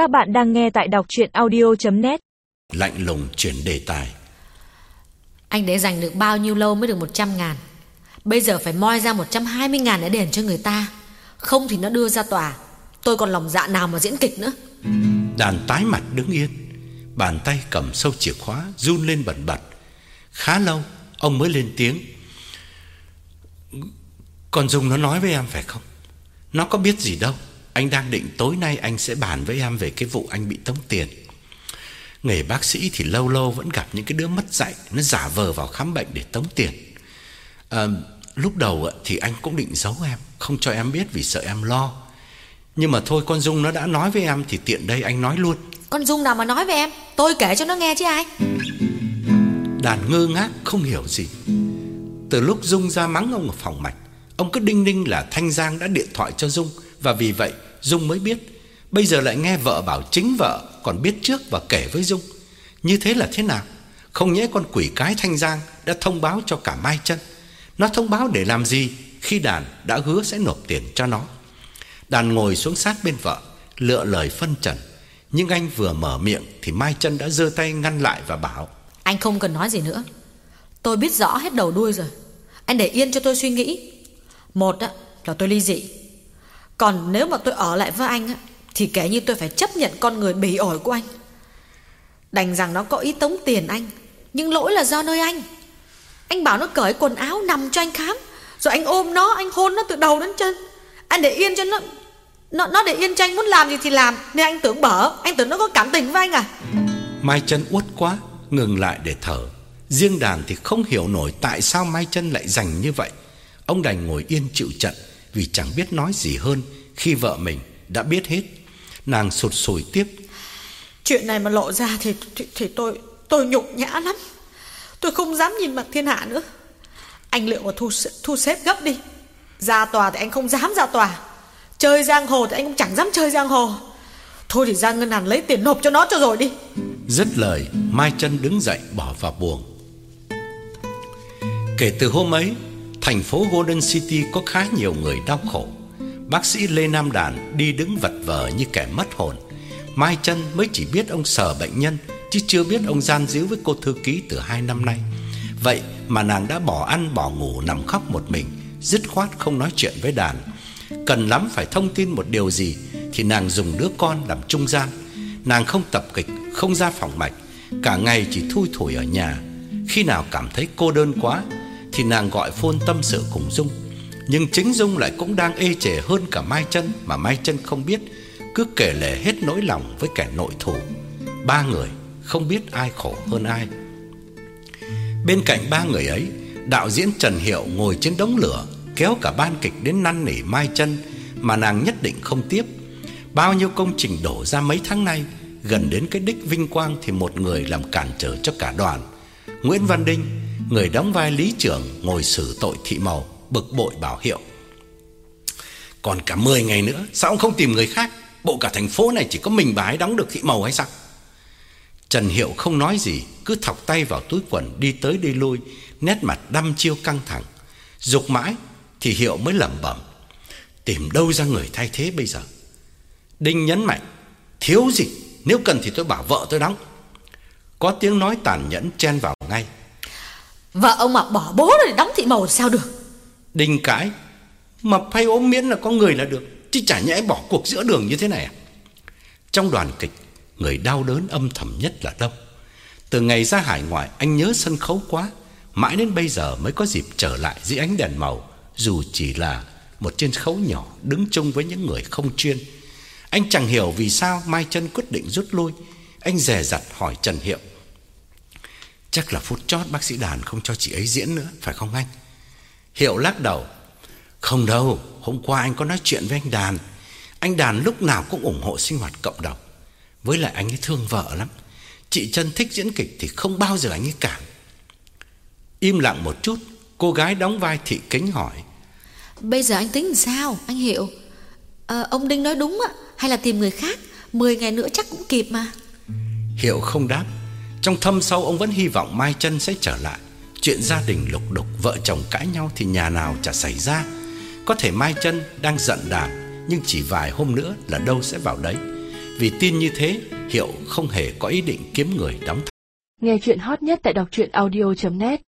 Các bạn đang nghe tại đọc chuyện audio.net Lạnh lùng chuyển đề tài. Anh để dành được bao nhiêu lâu mới được 100 ngàn? Bây giờ phải moi ra 120 ngàn để đền cho người ta. Không thì nó đưa ra tòa. Tôi còn lòng dạ nào mà diễn kịch nữa? Đàn tái mặt đứng yên Bàn tay cầm sâu chìa khóa Run lên bẩn bật. Khá lâu ông mới lên tiếng. Con Dung nó nói với em phải không? Nó có biết gì đâu Anh đang định tối nay anh sẽ bàn với em Về cái vụ anh bị tống tiền. Nghề bác sĩ thì lâu lâu vẫn gặp những cái đứa mất dạy Nó giả vờ vào khám bệnh để tống tiền. À, Lúc đầu thì anh cũng định giấu em Không cho em biết vì sợ em lo. Nhưng mà thôi con Dung nó đã nói với em Thì tiện đây anh nói luôn. Con Dung nào mà nói với em Tôi kể cho nó nghe chứ ai. Đàn ngơ ngác không hiểu gì. Từ lúc Dung ra mắng ông ở phòng mạch Ông cứ đinh ninh là Thanh Giang đã điện thoại cho Dung và vì vậy Dung mới biết Bây giờ lại nghe vợ bảo chính vợ Còn biết trước và kể với Dung. Như thế là thế nào? Không nhẽ con quỷ cái Thanh Giang Đã thông báo cho cả Mai chân. Nó thông báo để làm gì? Khi đàn đã hứa sẽ nộp tiền cho nó. Đàn ngồi xuống sát bên vợ Lựa lời phân trần. Nhưng anh vừa mở miệng Thì Mai chân đã giơ tay ngăn lại và bảo Anh không cần nói gì nữa. Tôi biết rõ hết đầu đuôi rồi. Anh để yên cho tôi suy nghĩ. Một á, là tôi ly dị. Còn nếu mà tôi ở lại với anh Thì kể như tôi phải chấp nhận con người bỉ ổi của anh. Đành rằng nó có ý tống tiền anh Nhưng lỗi là do nơi anh. Anh bảo nó cởi quần áo nằm cho anh khám Rồi anh ôm nó Anh hôn nó từ đầu đến chân. Anh để yên cho nó Nó, nó để yên cho anh muốn làm gì thì làm. Nên anh tưởng bở Anh tưởng nó có cảm tình với anh à? Mai chân uất quá Ngừng lại để thở. Riêng đàn thì không hiểu nổi Tại sao Mai chân lại dành như vậy. Ông đành ngồi yên chịu trận. Vì chẳng biết nói gì hơn Khi vợ mình đã biết hết. Nàng sụt sùi tiếp. Chuyện này mà lộ ra thì, thì, thì tôi tôi nhục nhã lắm. Tôi không dám nhìn mặt thiên hạ nữa. Anh liệu mà thu, thu xếp gấp đi. Ra tòa thì anh không dám ra tòa. Chơi giang hồ thì anh cũng chẳng dám chơi giang hồ. Thôi thì ra ngân hàng lấy tiền nộp cho nó cho rồi đi. Dứt lời Mai chân đứng dậy bỏ vào buồng. Kể từ hôm ấy Thành phố Golden City có khá nhiều người đau khổ. Bác sĩ Lê Nam Đàn đi đứng vật vờ như kẻ mất hồn. Mai chân mới chỉ biết ông sờ bệnh nhân, Chứ chưa biết ông gian díu với cô thư ký từ hai năm nay. Vậy mà nàng đã bỏ ăn, bỏ ngủ, nằm khóc một mình, Dứt khoát không nói chuyện với đàn. Cần lắm phải thông tin một điều gì, Thì nàng dùng đứa con làm trung gian. Nàng không tập kịch, Không ra phòng mạch, Cả ngày chỉ thui thủi ở nhà. Khi nào cảm thấy cô đơn quá thì nàng gọi phone tâm sự cùng Dung, Nhưng chính Dung lại cũng đang ê chề hơn cả Mai chân Mà Mai chân không biết, Cứ kể lể hết nỗi lòng với kẻ nội thủ Ba người không biết ai khổ hơn ai. Bên cạnh ba người ấy, Đạo diễn Trần Hiệu ngồi trên đống lửa, Kéo cả ban kịch đến năn nỉ Mai chân Mà nàng nhất định không tiếp. Bao nhiêu công trình đổ ra mấy tháng nay, Gần đến cái đích vinh quang Thì một người làm cản trở cho cả đoàn. Nguyễn Văn Đinh Người đóng vai lý trưởng Ngồi xử tội thị màu, Bực bội bảo hiệu. Còn cả 10 ngày nữa, Sao ông không tìm người khác? Bộ cả thành phố này chỉ có mình bà ấy đóng được thị màu hay sao? Trần Hiệu không nói gì, Cứ thọc tay vào túi quần Đi tới đi lui, Nét mặt đăm chiêu căng thẳng. Dục mãi Thì Hiệu mới lẩm bẩm, Tìm đâu ra người thay thế bây giờ? Đinh nhấn mạnh, Thiếu gì? Nếu cần thì tôi bảo vợ tôi đóng. Có tiếng nói tàn nhẫn chen vào ngay. Vợ ông mà bỏ bố rồi đóng thị màu sao được? Đinh cãi Mập hay ốm miễn là có người là được, Chứ chả nhẽ bỏ cuộc giữa đường như thế này à? Trong đoàn kịch, Người đau đớn âm thầm nhất là Đông. Từ ngày ra hải ngoại, Anh nhớ sân khấu quá, Mãi đến bây giờ mới có dịp trở lại dưới ánh đèn màu, Dù chỉ là một trên khấu nhỏ Đứng chung với những người không chuyên. Anh chẳng hiểu vì sao Mai chân quyết định rút lui. Anh dè dặt hỏi Trần Hiệu Chắc là phút chót bác sĩ đàn không cho chị ấy diễn nữa Phải không anh? Hiệu lắc đầu. Không đâu Hôm qua anh có nói chuyện với anh Đàn. Anh Đàn lúc nào cũng ủng hộ sinh hoạt cộng đồng. Với lại anh ấy thương vợ lắm. Chị Trân thích diễn kịch thì không bao giờ anh ấy cản. Im lặng một chút Cô gái đóng vai thị kính hỏi. Bây giờ anh tính sao anh Hiệu? À, Ông Đinh nói đúng á Hay là tìm người khác? 10 ngày nữa chắc cũng kịp mà. Hiệu không đáp trong thâm sâu ông vẫn hy vọng Mai chân sẽ trở lại. Chuyện gia đình lục đục Vợ chồng cãi nhau thì nhà nào chả xảy ra. Có thể Mai chân đang giận đàn Nhưng chỉ vài hôm nữa là đâu sẽ vào đấy. Vì tin như thế, Hiệu không hề có ý định kiếm người đóng Nghe chuyện hot nhất tại đọc truyện audio.net